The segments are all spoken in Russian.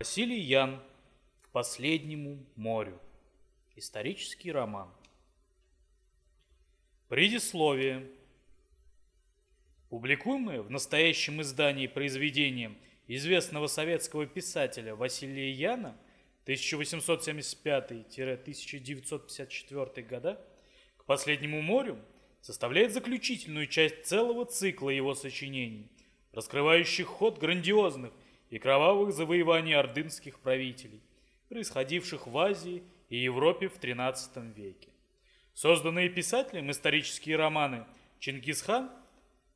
Василий Ян «К последнему морю». Исторический роман. Предисловие. Публикуемое в настоящем издании произведение известного советского писателя Василия Яна 1875-1954 года «К последнему морю» составляет заключительную часть целого цикла его сочинений, раскрывающих ход грандиозных и кровавых завоеваний ордынских правителей, происходивших в Азии и Европе в XIII веке. Созданные писателем исторические романы «Чингисхан»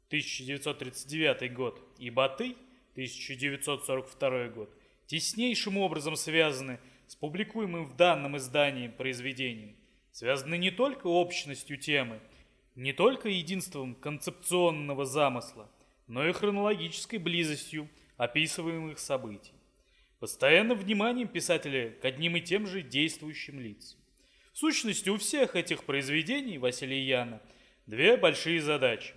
1939 год и «Батый» 1942 год теснейшим образом связаны с публикуемым в данном издании произведением, связаны не только общностью темы, не только единством концепционного замысла, но и хронологической близостью описываемых событий. Постоянным вниманием писателя к одним и тем же действующим лицам. В сущности, у всех этих произведений Василия Яна две большие задачи.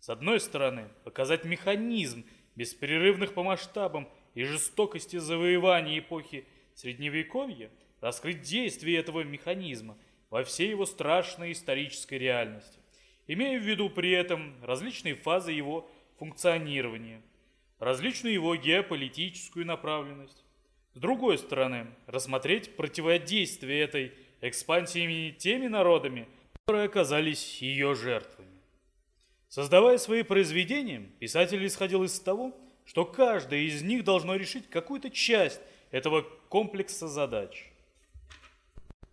С одной стороны, показать механизм беспрерывных по масштабам и жестокости завоеваний эпохи Средневековья, раскрыть действие этого механизма во всей его страшной исторической реальности, имея в виду при этом различные фазы его функционирования – различную его геополитическую направленность. С другой стороны, рассмотреть противодействие этой экспансии теми народами, которые оказались ее жертвами. Создавая свои произведения, писатель исходил из того, что каждое из них должно решить какую-то часть этого комплекса задач.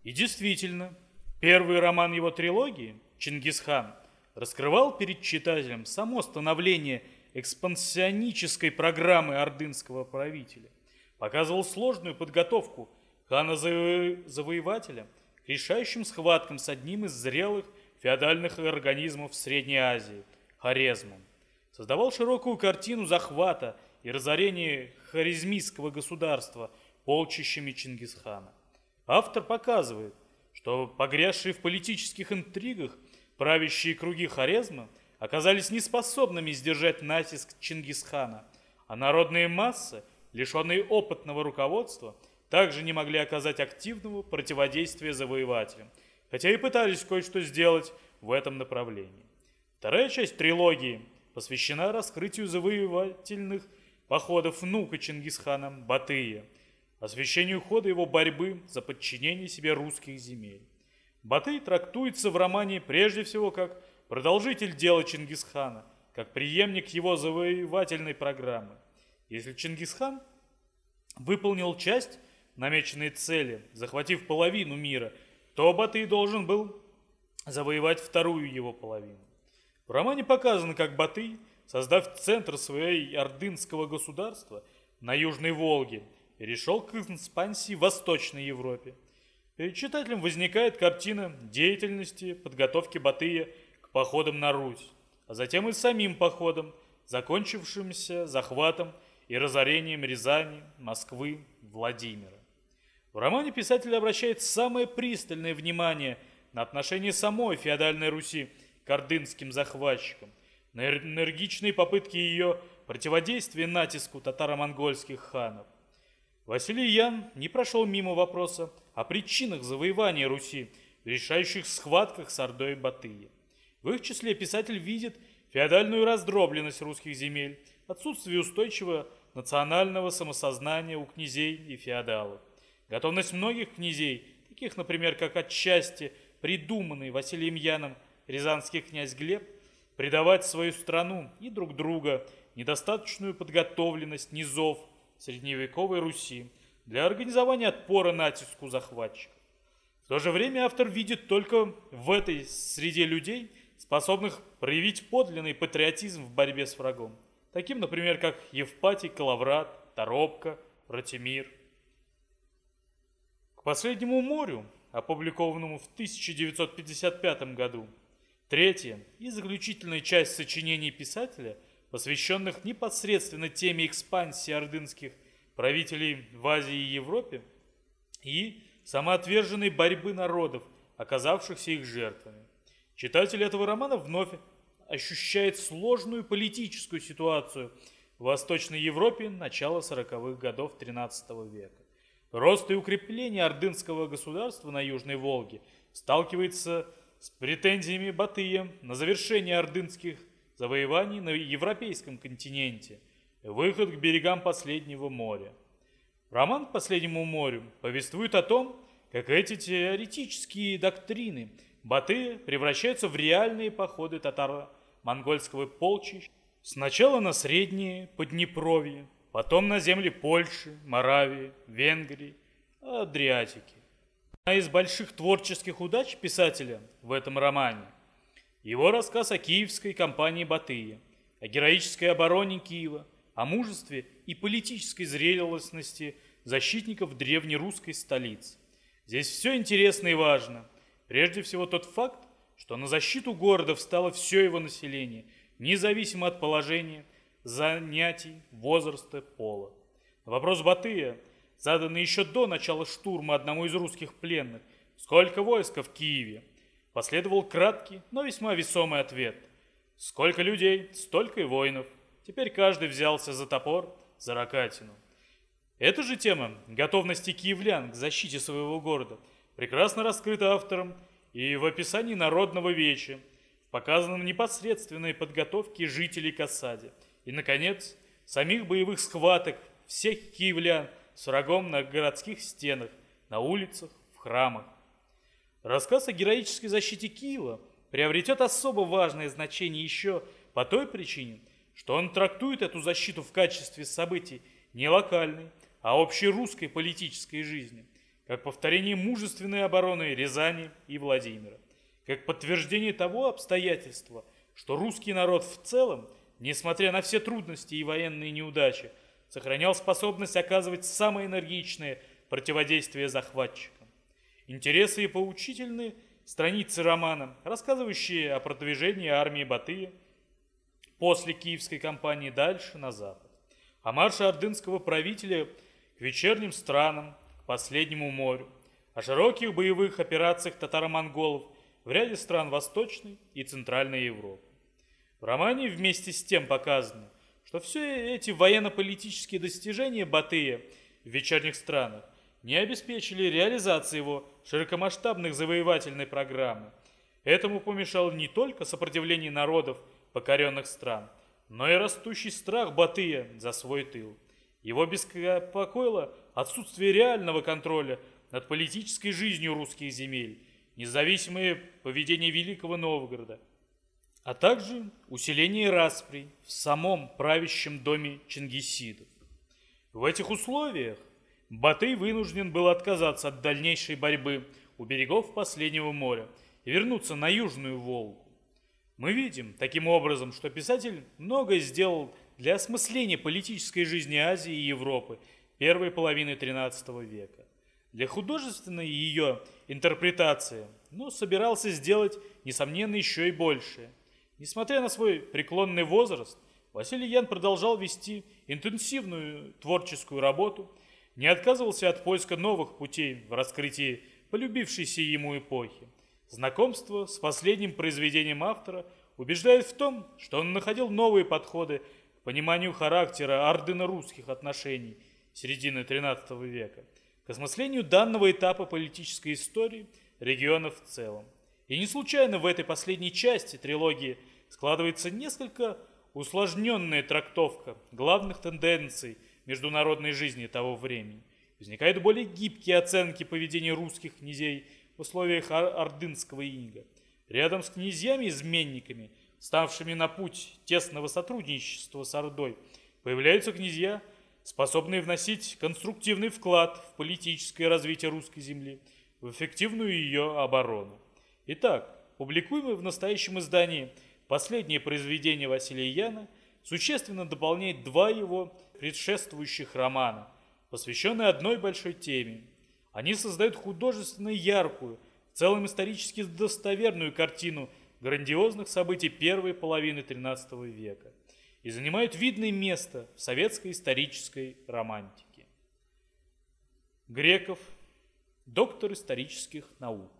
И действительно, первый роман его трилогии, «Чингисхан», раскрывал перед читателем само становление экспансионической программы ордынского правителя, показывал сложную подготовку хана-завоевателя к решающим схваткам с одним из зрелых феодальных организмов Средней Азии – Хорезмом. Создавал широкую картину захвата и разорения харизмийского государства полчищами Чингисхана. Автор показывает, что погрязшие в политических интригах правящие круги Хорезма – оказались неспособными сдержать натиск Чингисхана, а народные массы, лишенные опытного руководства, также не могли оказать активного противодействия завоевателям, хотя и пытались кое-что сделать в этом направлении. Вторая часть трилогии посвящена раскрытию завоевательных походов внука Чингисхана Батыя, освещению хода его борьбы за подчинение себе русских земель. Батый трактуется в романе прежде всего как продолжитель дела Чингисхана, как преемник его завоевательной программы. Если Чингисхан выполнил часть намеченной цели, захватив половину мира, то Батый должен был завоевать вторую его половину. В романе показано, как Батый, создав центр своей ордынского государства на Южной Волге, перешел к экспансии в Восточной Европе. Перед читателем возникает картина деятельности, подготовки Батыя походом на Русь, а затем и самим походом, закончившимся захватом и разорением Рязани, Москвы, Владимира. В романе писатель обращает самое пристальное внимание на отношение самой феодальной Руси к ордынским захватчикам, на энергичные попытки ее противодействия натиску татаро-монгольских ханов. Василий Ян не прошел мимо вопроса о причинах завоевания Руси в решающих схватках с Ордой Батыя. В их числе писатель видит феодальную раздробленность русских земель, отсутствие устойчивого национального самосознания у князей и феодалов, готовность многих князей, таких, например, как отчасти придуманный Василием Яном рязанский князь Глеб, предавать свою страну и друг друга недостаточную подготовленность низов средневековой Руси для организования отпора натиску захватчиков. В то же время автор видит только в этой среде людей – способных проявить подлинный патриотизм в борьбе с врагом, таким, например, как Евпатий, Калаврат, Торопко, Ратимир. К последнему морю, опубликованному в 1955 году, третья и заключительная часть сочинений писателя, посвященных непосредственно теме экспансии ордынских правителей в Азии и Европе и самоотверженной борьбы народов, оказавшихся их жертвами. Читатель этого романа вновь ощущает сложную политическую ситуацию в Восточной Европе начала 40-х годов XIII века. Рост и укрепление ордынского государства на Южной Волге сталкивается с претензиями Батыя на завершение ордынских завоеваний на европейском континенте, выход к берегам последнего моря. Роман к последнему морю повествует о том, как эти теоретические доктрины Батыя превращаются в реальные походы татаро-монгольского полчища сначала на Среднее Поднепровье, потом на земли Польши, Моравии, Венгрии, Адриатики. Одна из больших творческих удач писателя в этом романе – его рассказ о киевской кампании Батыя, о героической обороне Киева, о мужестве и политической зрелостности защитников древнерусской столицы. Здесь все интересно и важно. Прежде всего тот факт, что на защиту города встало все его население, независимо от положения, занятий, возраста, пола. Вопрос Батыя – заданный еще до начала штурма одному из русских пленных. «Сколько войска в Киеве?» Последовал краткий, но весьма весомый ответ. «Сколько людей, столько и воинов». Теперь каждый взялся за топор, за ракатину. Эта же тема готовности киевлян к защите своего города прекрасно раскрыта автором и в описании народного веча, в показанном непосредственной подготовке жителей к осаде. И, наконец, самих боевых схваток всех киевлян с врагом на городских стенах, на улицах, в храмах. Рассказ о героической защите Киева приобретет особо важное значение еще по той причине, что он трактует эту защиту в качестве событий не локальной, а общей русской политической жизни, как повторение мужественной обороны Рязани и Владимира, как подтверждение того обстоятельства, что русский народ в целом, несмотря на все трудности и военные неудачи, сохранял способность оказывать самое энергичное противодействие захватчикам. Интересы и поучительные страницы романа, рассказывающие о продвижении армии Батыя после киевской кампании дальше на запад, о марше ордынского правителя к вечерним странам, последнему морю, о широких боевых операциях татаро-монголов в ряде стран Восточной и Центральной Европы. В романе вместе с тем показано, что все эти военно-политические достижения Батыя в вечерних странах не обеспечили реализации его широкомасштабных завоевательной программы. Этому помешало не только сопротивление народов покоренных стран, но и растущий страх Батыя за свой тыл. Его беспокоило отсутствие реального контроля над политической жизнью русских земель, независимое поведение Великого Новгорода – а также усиление распри в самом правящем доме Чингисидов. В этих условиях Батый вынужден был отказаться от дальнейшей борьбы у берегов последнего моря и вернуться на Южную Волгу. Мы видим таким образом, что писатель многое сделал для осмысления политической жизни Азии и Европы первой половины XIII века. Для художественной ее интерпретации, но собирался сделать, несомненно, еще и большее. Несмотря на свой преклонный возраст, Василий Ян продолжал вести интенсивную творческую работу, не отказывался от поиска новых путей в раскрытии полюбившейся ему эпохи. Знакомство с последним произведением автора убеждает в том, что он находил новые подходы пониманию характера ордено-русских отношений середины XIII века, к осмыслению данного этапа политической истории региона в целом. И не случайно в этой последней части трилогии складывается несколько усложненная трактовка главных тенденций международной жизни того времени. Возникают более гибкие оценки поведения русских князей в условиях ордынского ига. Рядом с князьями-изменниками, ставшими на путь тесного сотрудничества с Ордой, появляются князья, способные вносить конструктивный вклад в политическое развитие русской земли, в эффективную ее оборону. Итак, публикуемый в настоящем издании последнее произведение Василия Яна существенно дополняет два его предшествующих романа, посвященные одной большой теме. Они создают художественно яркую, в целом исторически достоверную картину грандиозных событий первой половины XIII века и занимают видное место в советской исторической романтике. Греков, доктор исторических наук.